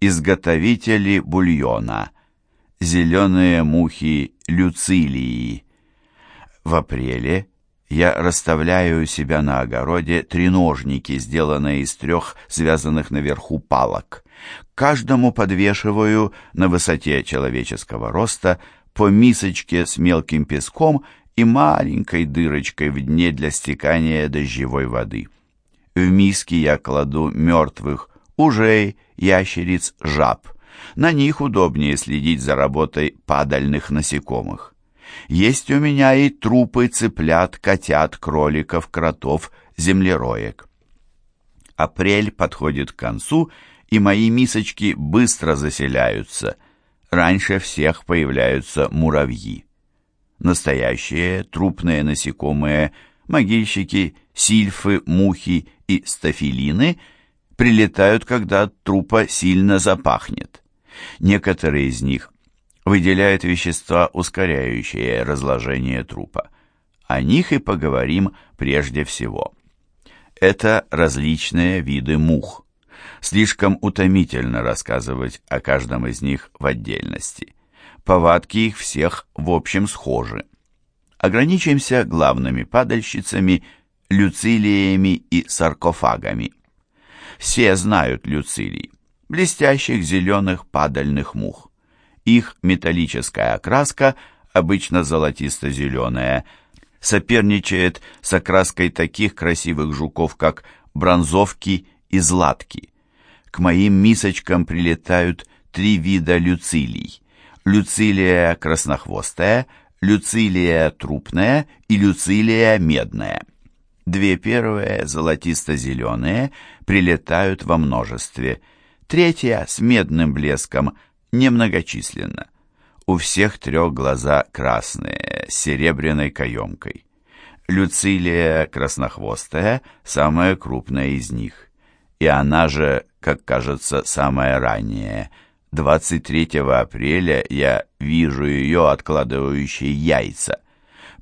Изготовители бульона. Зеленые мухи люцилии. В апреле я расставляю у себя на огороде треножники, сделанные из трех связанных наверху палок. Каждому подвешиваю на высоте человеческого роста по мисочке с мелким песком и маленькой дырочкой в дне для стекания дождевой воды. В миске я кладу мертвых ужей, ящериц, жаб. На них удобнее следить за работой падальных насекомых. Есть у меня и трупы цыплят, котят, кроликов, кротов, землероек. Апрель подходит к концу, и мои мисочки быстро заселяются. Раньше всех появляются муравьи. Настоящие трупные насекомые, могильщики, сильфы, мухи и стафилины прилетают, когда от трупа сильно запахнет. Некоторые из них выделяют вещества, ускоряющие разложение трупа. О них и поговорим прежде всего. Это различные виды мух. Слишком утомительно рассказывать о каждом из них в отдельности. Повадки их всех в общем схожи. Ограничимся главными падальщицами, люцилиями и саркофагами. Все знают люцилий, блестящих зеленых падальных мух. Их металлическая окраска, обычно золотисто-зеленая, соперничает с окраской таких красивых жуков, как бронзовки и златки. К моим мисочкам прилетают три вида люцилий. Люцилия краснохвостая, люцилия трупная и люцилия медная. Две первые, золотисто-зеленые, прилетают во множестве. Третья с медным блеском немногочисленна. У всех трех глаза красные, с серебряной каемкой. Люцилия краснохвостая, самая крупная из них и она же, как кажется, самая ранняя. 23 апреля я вижу ее откладывающей яйца.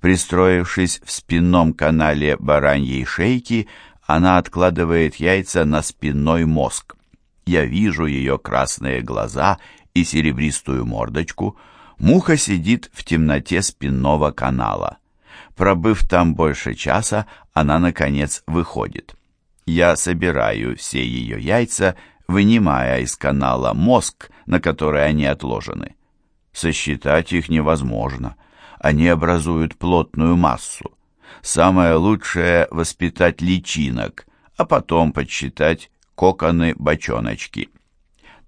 Пристроившись в спинном канале бараньей шейки, она откладывает яйца на спинной мозг. Я вижу ее красные глаза и серебристую мордочку. Муха сидит в темноте спинного канала. Пробыв там больше часа, она, наконец, выходит. Я собираю все ее яйца, вынимая из канала мозг, на который они отложены. Сосчитать их невозможно. Они образуют плотную массу. Самое лучшее — воспитать личинок, а потом подсчитать коконы-бочоночки.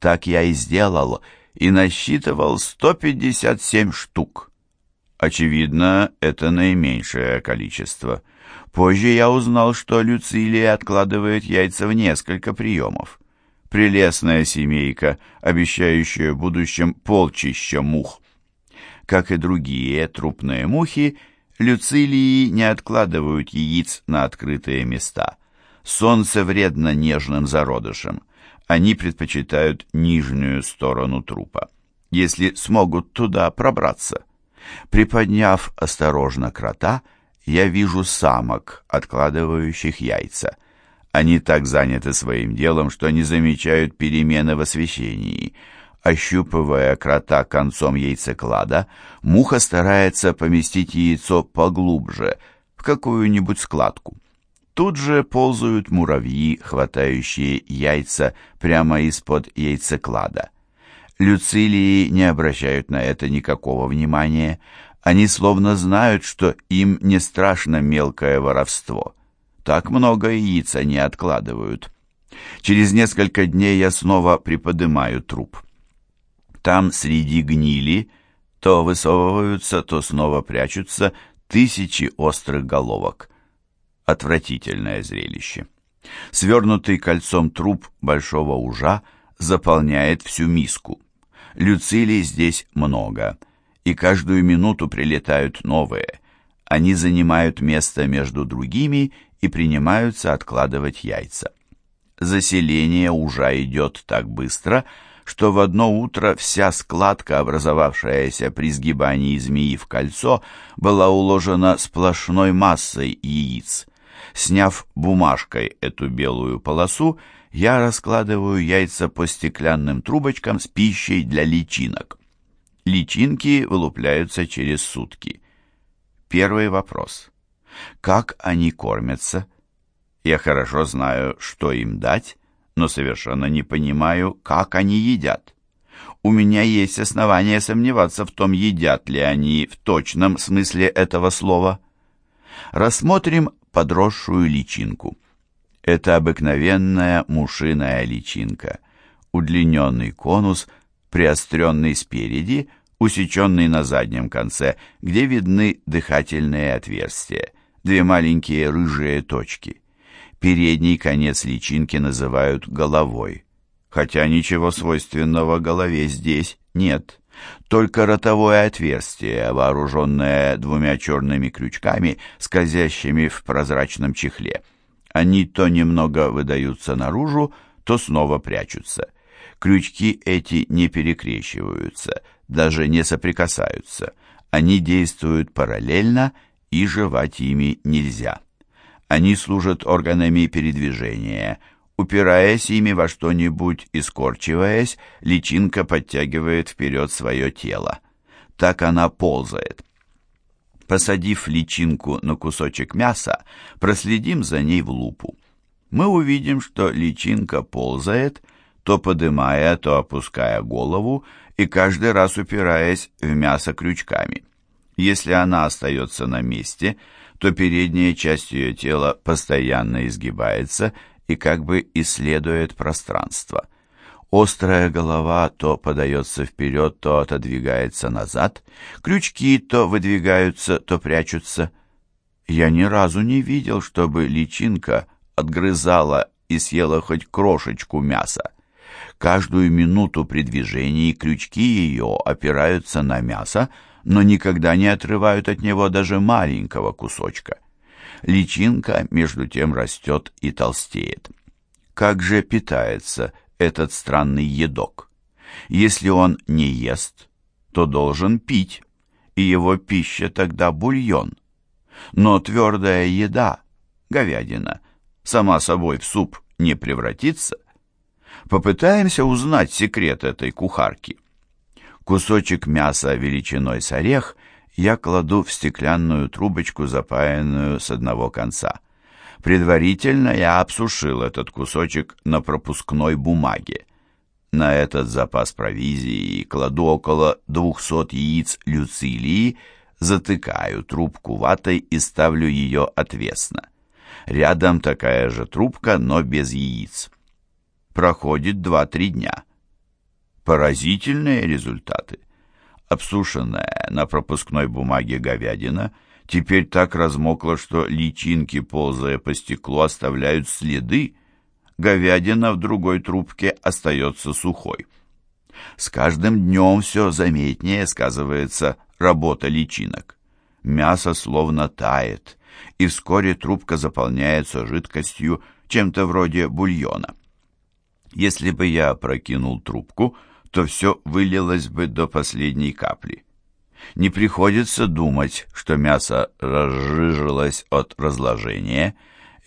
Так я и сделал, и насчитывал 157 штук. Очевидно, это наименьшее количество — Позже я узнал, что Люцилия откладывает яйца в несколько приемов. Прелестная семейка, обещающая в будущем полчища мух. Как и другие трупные мухи, Люцилии не откладывают яиц на открытые места. Солнце вредно нежным зародышам. Они предпочитают нижнюю сторону трупа, если смогут туда пробраться. Приподняв осторожно крота, я вижу самок, откладывающих яйца. Они так заняты своим делом, что не замечают перемены в освещении. Ощупывая крота концом яйцеклада, муха старается поместить яйцо поглубже, в какую-нибудь складку. Тут же ползают муравьи, хватающие яйца прямо из-под яйцеклада. Люцилии не обращают на это никакого внимания. Они словно знают, что им не страшно мелкое воровство. Так много яиц они откладывают. Через несколько дней я снова приподнимаю труп. Там среди гнили то высовываются, то снова прячутся тысячи острых головок. Отвратительное зрелище. Свернутый кольцом труп большого ужа заполняет всю миску. Люцилий здесь много — и каждую минуту прилетают новые. Они занимают место между другими и принимаются откладывать яйца. Заселение уже идет так быстро, что в одно утро вся складка, образовавшаяся при сгибании змеи в кольцо, была уложена сплошной массой яиц. Сняв бумажкой эту белую полосу, я раскладываю яйца по стеклянным трубочкам с пищей для личинок. Личинки вылупляются через сутки. Первый вопрос. Как они кормятся? Я хорошо знаю, что им дать, но совершенно не понимаю, как они едят. У меня есть основания сомневаться в том, едят ли они в точном смысле этого слова. Рассмотрим подросшую личинку. Это обыкновенная мушиная личинка. Удлиненный конус, приостренный спереди, усеченный на заднем конце, где видны дыхательные отверстия, две маленькие рыжие точки. Передний конец личинки называют головой, хотя ничего свойственного голове здесь нет. Только ротовое отверстие, вооруженное двумя черными крючками, скользящими в прозрачном чехле. Они то немного выдаются наружу, то снова прячутся. Крючки эти не перекрещиваются, даже не соприкасаются. Они действуют параллельно, и жевать ими нельзя. Они служат органами передвижения. Упираясь ими во что-нибудь и скорчиваясь, личинка подтягивает вперед свое тело. Так она ползает. Посадив личинку на кусочек мяса, проследим за ней в лупу. Мы увидим, что личинка ползает, то подымая, то опуская голову и каждый раз упираясь в мясо крючками. Если она остается на месте, то передняя часть ее тела постоянно изгибается и как бы исследует пространство. Острая голова то подается вперед, то отодвигается назад, крючки то выдвигаются, то прячутся. Я ни разу не видел, чтобы личинка отгрызала и съела хоть крошечку мяса. Каждую минуту при движении крючки ее опираются на мясо, но никогда не отрывают от него даже маленького кусочка. Личинка, между тем, растет и толстеет. Как же питается этот странный едок? Если он не ест, то должен пить, и его пища тогда бульон. Но твердая еда, говядина, сама собой в суп не превратится. Попытаемся узнать секрет этой кухарки. Кусочек мяса величиной с орех я кладу в стеклянную трубочку, запаянную с одного конца. Предварительно я обсушил этот кусочек на пропускной бумаге. На этот запас провизии кладу около 200 яиц люцилии, затыкаю трубку ватой и ставлю ее отвесно. Рядом такая же трубка, но без яиц. Проходит 2-3 дня. Поразительные результаты. Обсушенная на пропускной бумаге говядина теперь так размокла, что личинки, ползая по стеклу, оставляют следы. Говядина в другой трубке остается сухой. С каждым днем все заметнее сказывается работа личинок. Мясо словно тает, и вскоре трубка заполняется жидкостью, чем-то вроде бульона. Если бы я прокинул трубку, то все вылилось бы до последней капли. Не приходится думать, что мясо разжижилось от разложения,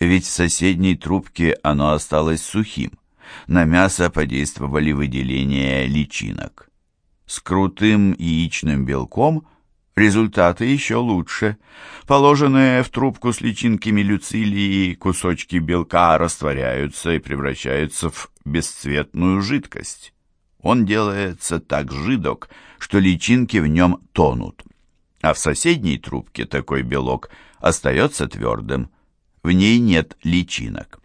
ведь в соседней трубке оно осталось сухим. На мясо подействовали выделения личинок. С крутым яичным белком результаты еще лучше. Положенные в трубку с личинками люцилии кусочки белка растворяются и превращаются в бесцветную жидкость. Он делается так жидок, что личинки в нем тонут. А в соседней трубке такой белок остается твердым. В ней нет личинок.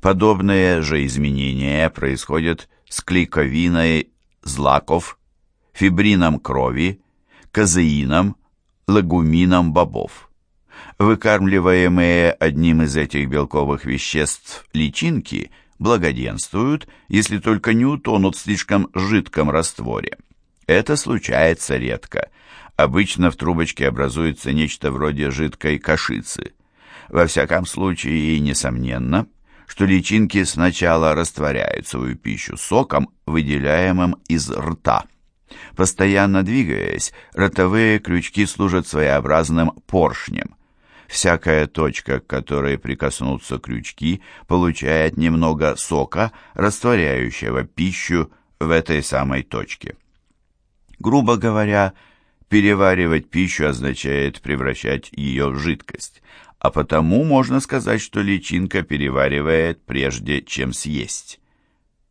Подобные же изменения происходят с клейковиной злаков, фибрином крови, казеином, лагумином бобов. Выкармливаемые одним из этих белковых веществ личинки – благоденствуют, если только не утонут в слишком жидком растворе. Это случается редко. Обычно в трубочке образуется нечто вроде жидкой кашицы. Во всяком случае, и несомненно, что личинки сначала растворяют свою пищу соком, выделяемым из рта. Постоянно двигаясь, ротовые крючки служат своеобразным поршнем. Всякая точка, к которой прикоснутся крючки, получает немного сока, растворяющего пищу в этой самой точке. Грубо говоря, переваривать пищу означает превращать ее в жидкость, а потому можно сказать, что личинка переваривает прежде, чем съесть.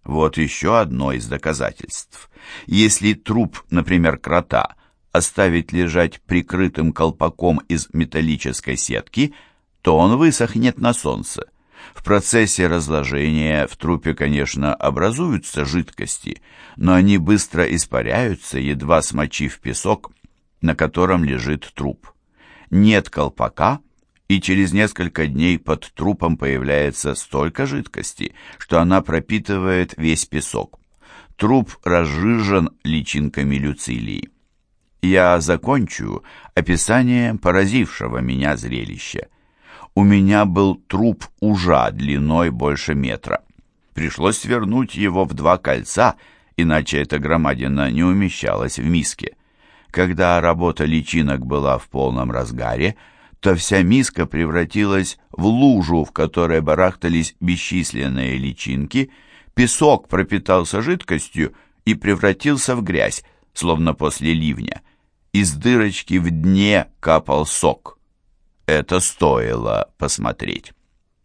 Вот еще одно из доказательств. Если труп, например, крота, оставить лежать прикрытым колпаком из металлической сетки, то он высохнет на солнце. В процессе разложения в трупе, конечно, образуются жидкости, но они быстро испаряются, едва смочив песок, на котором лежит труп. Нет колпака, и через несколько дней под трупом появляется столько жидкости, что она пропитывает весь песок. Труп разжижен личинками люцилии я закончу описанием поразившего меня зрелища. У меня был труп ужа длиной больше метра. Пришлось свернуть его в два кольца, иначе эта громадина не умещалась в миске. Когда работа личинок была в полном разгаре, то вся миска превратилась в лужу, в которой барахтались бесчисленные личинки, песок пропитался жидкостью и превратился в грязь, словно после ливня из дырочки в дне капал сок. Это стоило посмотреть.